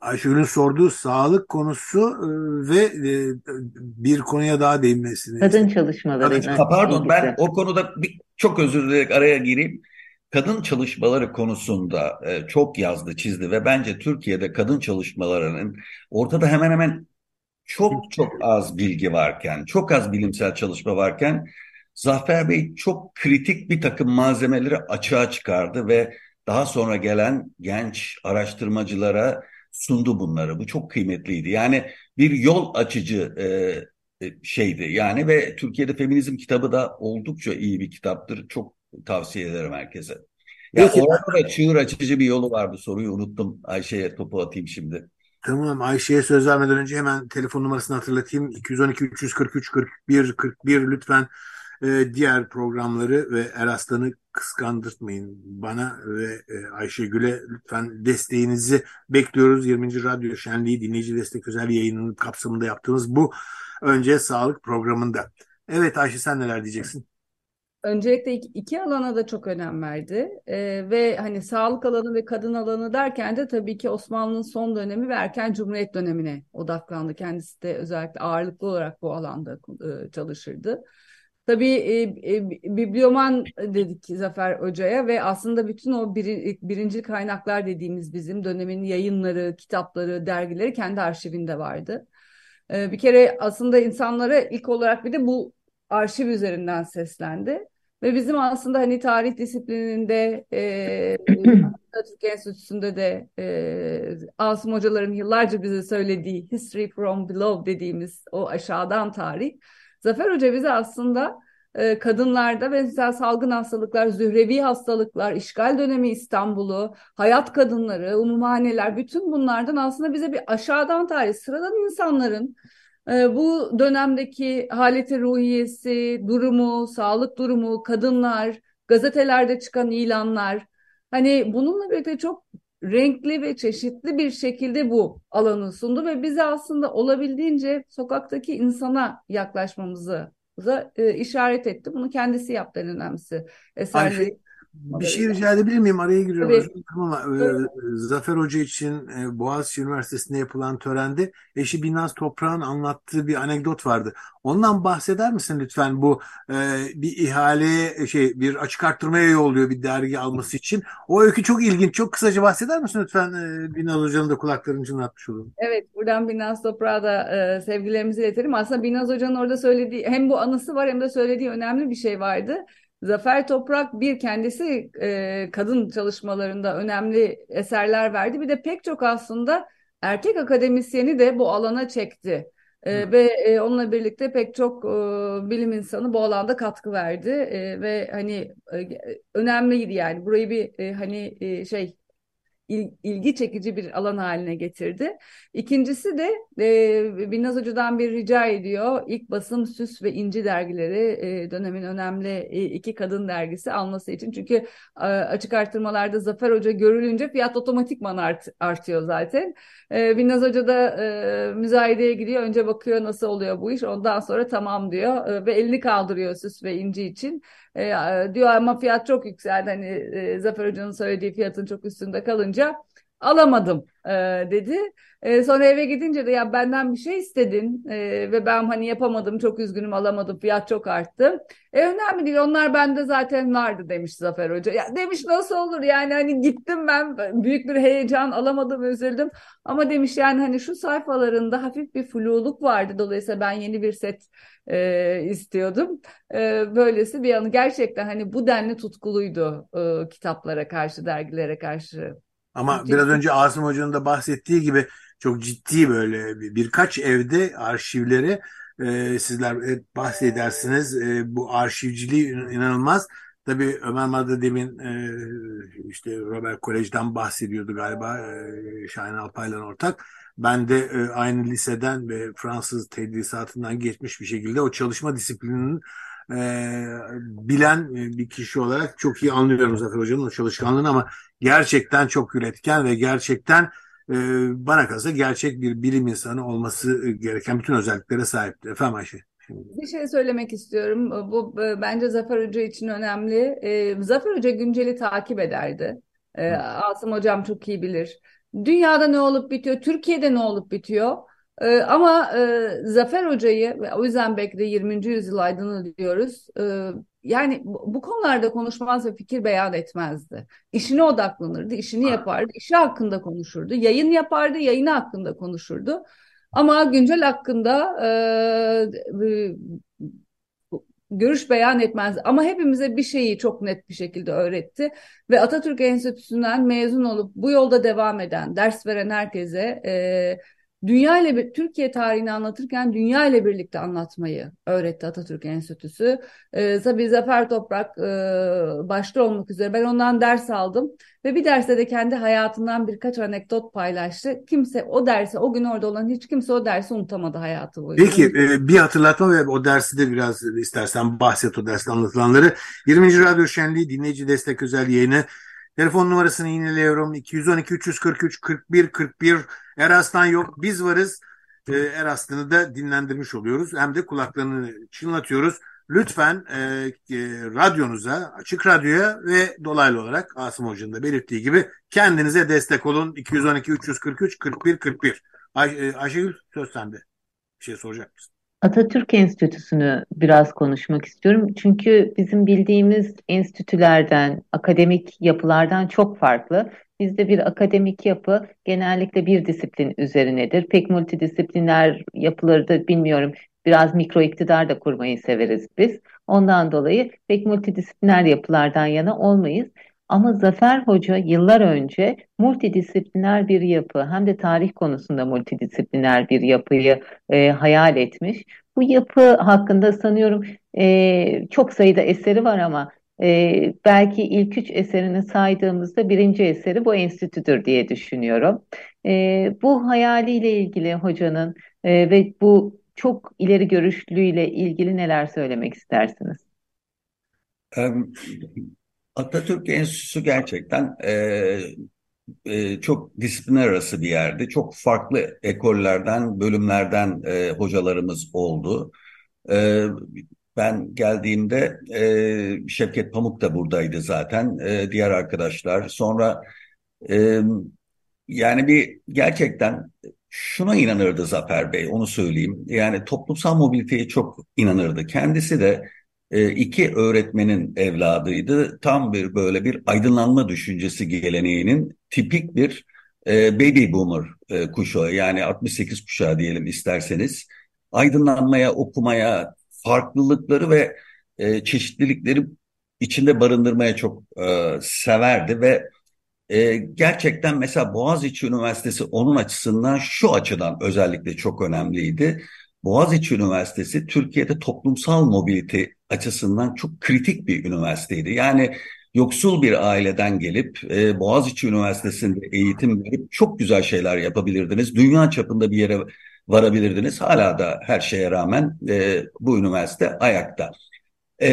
Ayşegül'ün sorduğu sağlık konusu e, ve e, bir konuya daha değinmesini. Kadın çalışmaları. Kadın, pardon ben o konuda bir, çok özür dilerim araya gireyim. Kadın çalışmaları konusunda e, çok yazdı, çizdi ve bence Türkiye'de kadın çalışmalarının ortada hemen hemen çok çok az bilgi varken, çok az bilimsel çalışma varken Zafer Bey çok kritik bir takım malzemeleri açığa çıkardı ve daha sonra gelen genç araştırmacılara sundu bunları. Bu çok kıymetliydi. Yani bir yol açıcı e, e, şeydi. Yani ve Türkiye'de feminizm kitabı da oldukça iyi bir kitaptır. Çok tavsiye ederim herkese. Ya Peki. orada da çığır açıcı bir yolu vardı. Soruyu unuttum. Ayşe'ye topu atayım şimdi. Tamam Ayşe'ye söz vermeden önce hemen telefon numarasını hatırlatayım. 212 343 41 41 lütfen e, diğer programları ve Eraslan'ı kıskandırtmayın. Bana ve e, Ayşegül'e lütfen desteğinizi bekliyoruz. 20. Radyo Şenliği Dinleyici Destek Özel yayınının kapsamında yaptığımız bu önce sağlık programında. Evet Ayşe sen neler diyeceksin? Öncelikle iki, iki alana da çok önem verdi ee, ve hani sağlık alanı ve kadın alanı derken de tabii ki Osmanlı'nın son dönemi ve erken Cumhuriyet dönemine odaklandı. Kendisi de özellikle ağırlıklı olarak bu alanda e, çalışırdı. Tabii e, e, biblioman dedik Zafer Hoca'ya ve aslında bütün o bir, birinci kaynaklar dediğimiz bizim dönemin yayınları, kitapları, dergileri kendi arşivinde vardı. E, bir kere aslında insanlara ilk olarak bir de bu arşiv üzerinden seslendi. Ve bizim aslında hani tarih disiplininde e, Atatürk Enstitüsü'nde de e, Asım hocaların yıllarca bize söylediği History from Below dediğimiz o aşağıdan tarih Zafer Hoca bize aslında e, kadınlarda mesela salgın hastalıklar, zührevi hastalıklar, işgal dönemi İstanbul'u, hayat kadınları, umumhaneler bütün bunlardan aslında bize bir aşağıdan tarih, sıradan insanların e, bu dönemdeki haleti ruhiyesi, durumu, sağlık durumu, kadınlar, gazetelerde çıkan ilanlar, hani bununla birlikte çok renkli ve çeşitli bir şekilde bu alanı sundu ve bize aslında olabildiğince sokaktaki insana yaklaşmamızı da e, işaret etti. Bunu kendisi yaptı en önemlisi. Eserleri. Bir şey rica edebilir miyim? Araya giriyorum evet. ama e, Zafer Hoca için e, Boğaziçi Üniversitesi'nde yapılan törende eşi Binaz Toprağ'ın anlattığı bir anekdot vardı. Ondan bahseder misin lütfen? Bu e, bir ihale şey bir açık arttırmaya yolluyor bir dergi alması için. O öykü çok ilginç. Çok kısaca bahseder misin lütfen? E, Binaz Hoca'nın da kulaklarını çınlatmış olalım. Evet, buradan Binaz Toprağ'a da e, sevgilerimizi iletelim. Aslında Binaz Hoca'nın orada söylediği hem bu anısı var hem de söylediği önemli bir şey vardı. Zafer Toprak bir kendisi e, kadın çalışmalarında önemli eserler verdi. Bir de pek çok aslında erkek akademisyeni de bu alana çekti. E, ve e, onunla birlikte pek çok e, bilim insanı bu alanda katkı verdi e, ve hani e, önemliydi yani burayı bir e, hani e, şey il, ilgi çekici bir alan haline getirdi. İkincisi de e, Binnaz Hoca'dan bir rica ediyor. İlk basım Süs ve İnci dergileri e, dönemin önemli e, iki kadın dergisi alması için. Çünkü e, açık artırmalarda Zafer Hoca görülünce fiyat otomatikman art, artıyor zaten. E, Binnaz Hoca da e, müzayedeye gidiyor. Önce bakıyor nasıl oluyor bu iş. Ondan sonra tamam diyor e, ve elini kaldırıyor Süs ve İnci için. E, diyor ama fiyat çok yükseldi. Hani e, Zafer Hoca'nın söylediği fiyatın çok üstünde kalınca alamadım e, dedi. E, sonra eve gidince de ya benden bir şey istedin e, ve ben hani yapamadım çok üzgünüm alamadım fiyat çok arttı. E, önemli değil onlar bende zaten vardı demiş Zafer Hoca. Ya demiş nasıl olur yani hani gittim ben büyük bir heyecan alamadım üzüldüm. Ama demiş yani hani şu sayfalarında hafif bir fluluk vardı dolayısıyla ben yeni bir set e, istiyordum. E, böylesi bir anı gerçekten hani bu denli tutkuluydu e, kitaplara karşı dergilere karşı. Ama ciddi. biraz önce Asım Hoca'nın da bahsettiği gibi çok ciddi böyle birkaç evde arşivleri e, sizler bahsedersiniz. E, bu arşivciliği inanılmaz. Tabii Ömer Madde demin e, işte Robert Kolej'den bahsediyordu galiba e, Şahin Alpay'la ortak. Ben de e, aynı liseden ve Fransız tedrisatından geçmiş bir şekilde o çalışma disiplininin e, bilen bir kişi olarak çok iyi anlıyorum Zafer Hoca'nın o çalışkanlığını ama gerçekten çok üretken ve gerçekten e, bana kalırsa gerçek bir bilim insanı olması gereken bütün özelliklere sahiptir. Efendim Ayşe. Bir şey söylemek istiyorum. Bu bence Zafer Hoca için önemli. E, Zafer Hoca günceli takip ederdi. E, Asım Hocam çok iyi bilir. Dünyada ne olup bitiyor, Türkiye'de ne olup bitiyor ee, ama e, Zafer Hoca'yı, o yüzden belki de 20. yüzyıl aydını diyoruz, e, yani bu, bu konularda konuşmaz ve fikir beyan etmezdi. İşine odaklanırdı, işini yapardı, işi hakkında konuşurdu, yayın yapardı, yayını hakkında konuşurdu. Ama güncel hakkında e, görüş beyan etmez ama hepimize bir şeyi çok net bir şekilde öğretti ve Atatürk Enstitüsü'nden mezun olup bu yolda devam eden, ders veren herkese e, dünya ile Türkiye tarihini anlatırken dünya ile birlikte anlatmayı öğretti Atatürk Enstitüsü. E, tabii Zafer Toprak e, başta olmak üzere ben ondan ders aldım ve bir derste de kendi hayatından birkaç anekdot paylaştı. Kimse o derse o gün orada olan hiç kimse o dersi unutamadı hayatı boyunca. Peki e, bir hatırlatma ve o dersi de biraz istersen bahset o derste anlatılanları. 20. Radyo Şenliği dinleyici destek özel yayını Telefon numarasını yineliyorum. 212 343 41 41. Eras'tan yok. Biz varız. E, Eras'ını da dinlendirmiş oluyoruz. Hem de kulaklarını çınlatıyoruz. Lütfen e, e, radyonuza, açık radyoya ve dolaylı olarak Asım Hoca'nın da belirttiği gibi kendinize destek olun. 212 343 41 41. Ay, e, Ayşegül söz sende. Bir şey soracak mısın? Atatürk Enstitüsü'nü biraz konuşmak istiyorum. Çünkü bizim bildiğimiz enstitülerden, akademik yapılardan çok farklı. Bizde bir akademik yapı genellikle bir disiplin üzerinedir. Pek multidisipliner yapıları da bilmiyorum. Biraz mikro iktidar da kurmayı severiz biz. Ondan dolayı pek multidisipliner yapılardan yana olmayız. Ama Zafer Hoca yıllar önce multidisipliner bir yapı hem de tarih konusunda multidisipliner bir yapıyı e, hayal etmiş. Bu yapı hakkında sanıyorum e, çok sayıda eseri var ama e, belki ilk üç eserini saydığımızda birinci eseri bu enstitüdür diye düşünüyorum. E, bu hayaliyle ilgili hocanın e, ve bu çok ileri görüşlüğüyle ilgili neler söylemek istersiniz? Atatürk Enstitüsü gerçekten e, e, çok disiplinler arası bir yerdi. Çok farklı ekollerden, bölümlerden e, hocalarımız oldu. E, ben geldiğimde e, Şevket Pamuk da buradaydı zaten, e, diğer arkadaşlar. Sonra e, yani bir gerçekten şuna inanırdı Zafer Bey, onu söyleyeyim. Yani toplumsal mobiliteye çok inanırdı. Kendisi de iki öğretmenin evladıydı. Tam bir böyle bir aydınlanma düşüncesi geleneğinin tipik bir e, baby boomer e, kuşağı yani 68 kuşağı diyelim isterseniz. Aydınlanmaya, okumaya, farklılıkları ve e, çeşitlilikleri içinde barındırmaya çok severdi ve e, gerçekten mesela Boğaziçi Üniversitesi onun açısından şu açıdan özellikle çok önemliydi. Boğaziçi Üniversitesi Türkiye'de toplumsal mobilite açısından çok kritik bir üniversiteydi. Yani yoksul bir aileden gelip e, Boğaziçi Üniversitesi'nde eğitim verip çok güzel şeyler yapabilirdiniz. Dünya çapında bir yere varabilirdiniz. Hala da her şeye rağmen e, bu üniversite ayakta. E,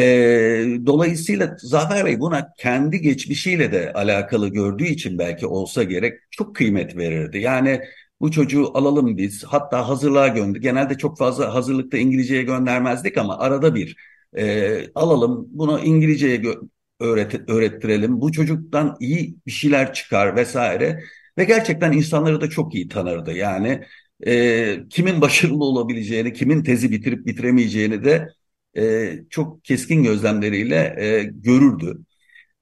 dolayısıyla Zafer Bey buna kendi geçmişiyle de alakalı gördüğü için belki olsa gerek çok kıymet verirdi. Yani bu çocuğu alalım biz hatta hazırlığa gönder. Genelde çok fazla hazırlıkta İngilizceye göndermezdik ama arada bir e, alalım bunu İngilizceye öğret öğrettirelim. Bu çocuktan iyi bir şeyler çıkar vesaire. Ve gerçekten insanları da çok iyi tanırdı. Yani e, kimin başarılı olabileceğini, kimin tezi bitirip bitiremeyeceğini de e, çok keskin gözlemleriyle e, görürdü.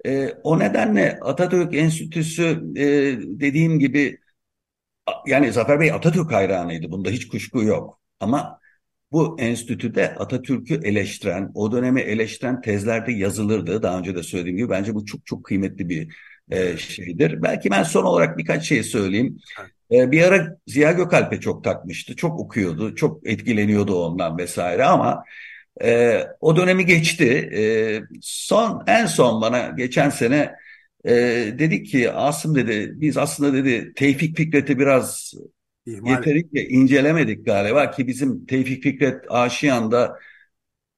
E, o nedenle Atatürk Enstitüsü e, dediğim gibi yani Zafer Bey Atatürk hayranıydı. Bunda hiç kuşku yok. Ama bu enstitüde Atatürk'ü eleştiren, o dönemi eleştiren tezlerde yazılırdı. Daha önce de söylediğim gibi bence bu çok çok kıymetli bir e, şeydir. Belki ben son olarak birkaç şey söyleyeyim. E, bir ara Ziya Gökalp'e çok takmıştı. Çok okuyordu, çok etkileniyordu ondan vesaire ama e, o dönemi geçti. E, son En son bana geçen sene e, dedi ki Asım dedi biz aslında dedi Tevfik Fikret'i biraz İhmal. yeterince incelemedik galiba ki bizim Tevfik Fikret Aşiyan'da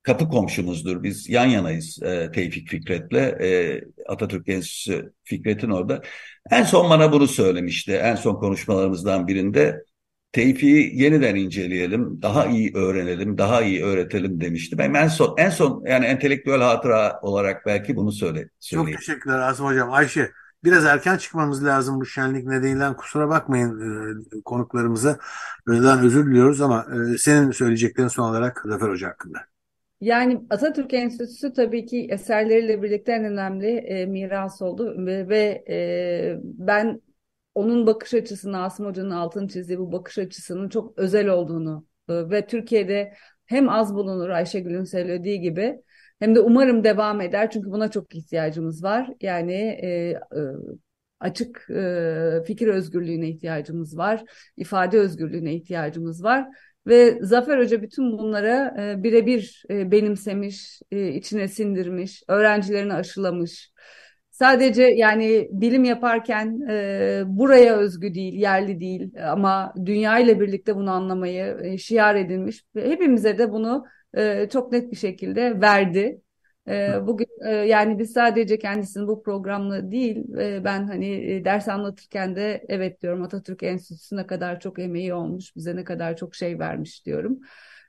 kapı komşumuzdur. Biz yan yanayız e, Tevfik Fikret'le. E, Atatürk Enstitüsü Fikret'in orada. En son bana bunu söylemişti. En son konuşmalarımızdan birinde. Tevfik'i yeniden inceleyelim, daha iyi öğrenelim, daha iyi öğretelim demişti. Ben en son, en son yani entelektüel hatıra olarak belki bunu söyle, söyleyeyim. Çok teşekkürler Asım Hocam. Ayşe, biraz erken çıkmamız lazım bu şenlik nedeniyle. Kusura bakmayın e, konuklarımıza. Önden özür diliyoruz ama e, senin söyleyeceklerin son olarak Zafer Hoca hakkında. Yani Atatürk Enstitüsü tabii ki eserleriyle birlikte en önemli e, miras oldu ve, ve e, ben onun bakış açısını Asım Hoca'nın altını çizdiği bu bakış açısının çok özel olduğunu e, ve Türkiye'de hem az bulunur Ayşegül'ün söylediği gibi hem de umarım devam eder çünkü buna çok ihtiyacımız var. Yani e, e, açık e, fikir özgürlüğüne ihtiyacımız var, ifade özgürlüğüne ihtiyacımız var. Ve Zafer Hoca bütün bunlara e, birebir e, benimsemiş, e, içine sindirmiş, öğrencilerini aşılamış. Sadece yani bilim yaparken e, buraya özgü değil, yerli değil ama dünya ile birlikte bunu anlamayı e, şiar edilmiş. Hepimize de bunu e, çok net bir şekilde verdi. E, bugün e, yani biz sadece kendisinin bu programla değil e, ben hani e, ders anlatırken de evet diyorum Atatürk Enstitüsü'ne kadar çok emeği olmuş bize ne kadar çok şey vermiş diyorum.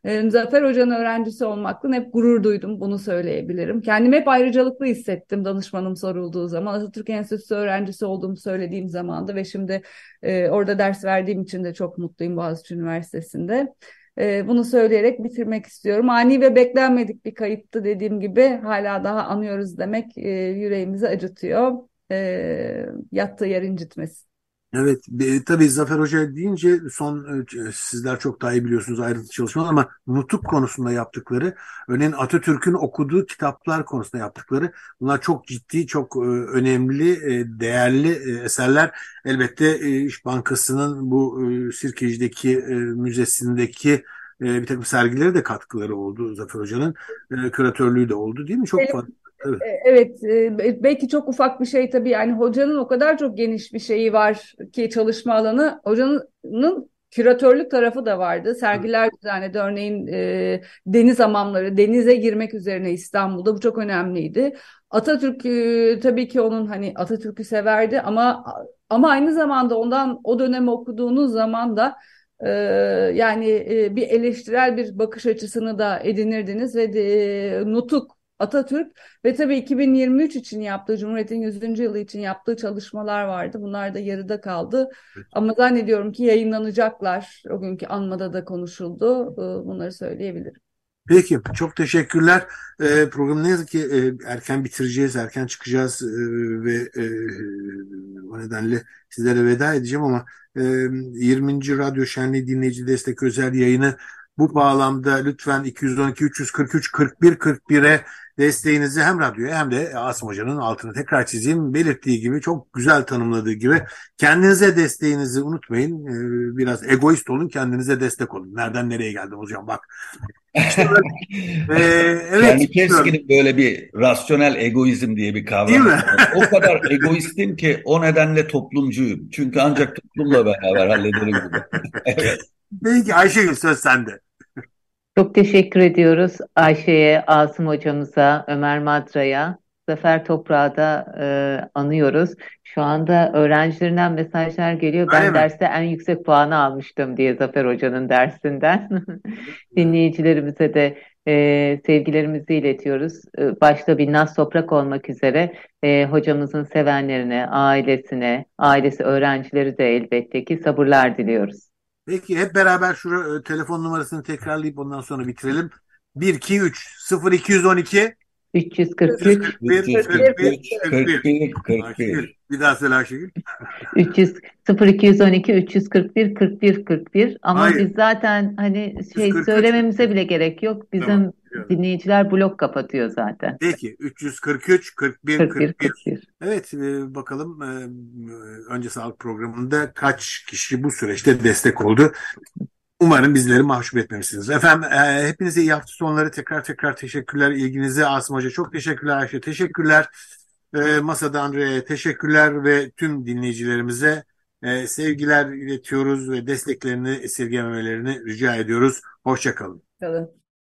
E, Zafer Hoca'nın öğrencisi olmaktan hep gurur duydum bunu söyleyebilirim. Kendimi hep ayrıcalıklı hissettim danışmanım sorulduğu zaman Atatürk Enstitüsü öğrencisi olduğumu söylediğim zamanda ve şimdi e, orada ders verdiğim için de çok mutluyum Boğaziçi Üniversitesi'nde. E, bunu söyleyerek bitirmek istiyorum. Ani ve beklenmedik bir kayıptı dediğim gibi hala daha anıyoruz demek e, yüreğimizi acıtıyor. E, yattığı yer incitmesin. Evet, e, tabii Zafer Hoca deyince son e, sizler çok daha iyi biliyorsunuz ayrıntı çalışmalar ama nutuk konusunda yaptıkları, örneğin Atatürk'ün okuduğu kitaplar konusunda yaptıkları bunlar çok ciddi, çok e, önemli, e, değerli e, eserler. Elbette e, İş Bankası'nın bu e, Sirkeci'deki e, müzesindeki e, bir takım sergileri de katkıları oldu Zafer Hoca'nın. E, küratörlüğü de oldu değil mi? Çok fazla. Evet. evet, e, belki çok ufak bir şey tabii yani hocanın o kadar çok geniş bir şeyi var ki çalışma alanı. Hocanın küratörlük tarafı da vardı. Sergiler düzenledi. Örneğin e, deniz hamamları, denize girmek üzerine İstanbul'da bu çok önemliydi. Atatürk e, tabii ki onun hani Atatürk'ü severdi ama ama aynı zamanda ondan o dönemi okuduğunuz zaman da e, yani e, bir eleştirel bir bakış açısını da edinirdiniz ve de, e, nutuk Atatürk ve tabii 2023 için yaptığı Cumhuriyet'in 100. yılı için yaptığı çalışmalar vardı. Bunlar da yarıda kaldı. Ama zannediyorum ki yayınlanacaklar. O günkü anmada da konuşuldu. Ee, bunları söyleyebilirim. Peki çok teşekkürler. Ee, programı ne yazık ki e, erken bitireceğiz, erken çıkacağız e, ve e, o nedenle sizlere veda edeceğim ama e, 20. Radyo Şenliği Dinleyici Destek Özel yayını bu bağlamda lütfen 212 343 41 41'e desteğinizi hem radyoya hem de Asım Hoca'nın altını tekrar çizeyim. Belirttiği gibi çok güzel tanımladığı gibi kendinize desteğinizi unutmayın. Ee, biraz egoist olun kendinize destek olun. Nereden nereye geldim hocam bak. İşte ee, evet. Yani böyle bir rasyonel egoizm diye bir kavram. Değil mi? o kadar egoistim ki o nedenle toplumcuyum. Çünkü ancak toplumla beraber hallederim bunu. evet. Peki Ayşegül söz sende. Çok teşekkür ediyoruz Ayşe'ye, Asım hocamıza, Ömer Madra'ya. Zafer Toprağı da e, anıyoruz. Şu anda öğrencilerinden mesajlar geliyor. Ben derste en yüksek puanı almıştım diye Zafer Hoca'nın dersinden. Dinleyicilerimize de e, sevgilerimizi iletiyoruz. E, başta bir Naz Toprak olmak üzere e, hocamızın sevenlerine, ailesine, ailesi öğrencileri de elbette ki sabırlar diliyoruz. Peki hep beraber şu e, telefon numarasını tekrarlayıp ondan sonra bitirelim. 1 2 3 0 212 343 41 41 41 41 bir daha söyle Ayşegül. 300 0212 341 41 41 ama Hayır. biz zaten hani şey 343. söylememize bile gerek yok. Bizim tamam, dinleyiciler blok kapatıyor zaten. Peki 343 41 41. 41. Evet e, bakalım e, önce sağlık programında kaç kişi bu süreçte destek oldu. Umarım bizleri mahcup etmemişsiniz. Efendim e, hepinize iyi hafta sonları tekrar tekrar teşekkürler. ilginize Asım Hoca çok teşekkürler Ayşe teşekkürler. E, masada Andre'ye teşekkürler ve tüm dinleyicilerimize e, sevgiler iletiyoruz ve desteklerini esirgememelerini rica ediyoruz. Hoşçakalın. Kalın.